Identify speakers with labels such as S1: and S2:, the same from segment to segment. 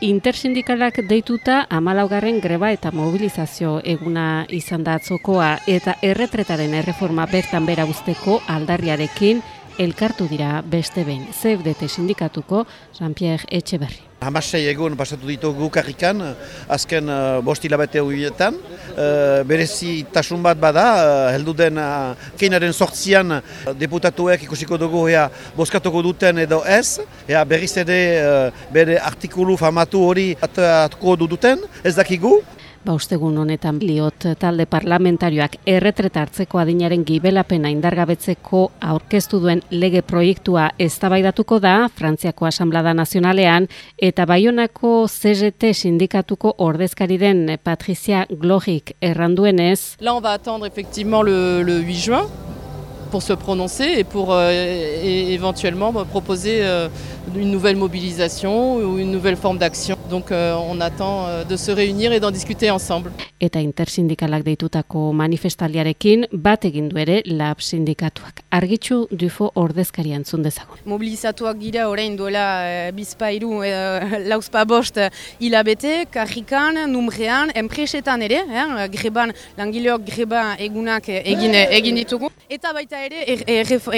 S1: Intersindikalak deituta amalaugarren greba eta mobilizazio eguna izan da atzokoa eta erretretaren erreforma bertan bera usteko aldarriarekin elkartu dira beste behin. Zeudete sindikatuko Jean-Pierre Etxeberri.
S2: Hamasei egun pasatu ditugu karrikan, azken uh, bost hilabete horietan. Uh, berezi tasun bat bada, uh, heldu den uh, keinaren sortzian uh, deputatuek ikusiko dugu ea boskatuko duten edo ez. Ea berriz ere uh, bere artikulu famatu hori atuko duten, ez dakigu.
S1: Ba ustegun honetan liot talde parlamentarioak erretreta hartzeko adinaren gibelapena indargabetzeko aurkeztu duen lege proiektua eztabaidatuko da Frantziako Asamblada Nazionalean eta Baionako CGT sindikatuko ordezkari den Patricia Glogik erranduenez.
S3: Là on va attendre effectivement le, le 8 juin pour se prononcer et pour euh, éventuellement proposer euh, une nouvelle mobilisation ou une nouvelle forme d'action. Donc euh, on attend euh, de se réunir et d'en discuter ensemble.
S1: Eta intersindikalak deitutako manifestaliarekin bat egin du ere lab sindikatuak. Argitxu dufo ordezkaria entzun dezagun.
S4: Mobilizatuak gira orain duela e, bizpairu e, lauzpa bost hilabete, karrikan, numrean, enpresetan ere, eh, greban, langileok greba egunak egin, egin ditugu. Eta baita ere,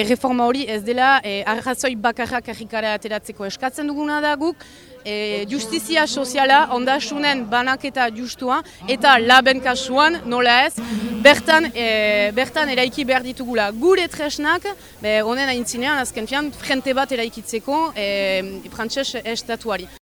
S4: erreforma hori ez dela e, arrazoi bakarra karrikara ateratzeko eskatzen duguna da guk, e, justizia soziala, ondasunen banaketa justua, eta laben kasuan, nola ez, bertan, e, bertan eraiki behar ditugula gure tresnak, be, honen aintzinean, azken fian, frente bat eraikitzeko e, frantses estatuari.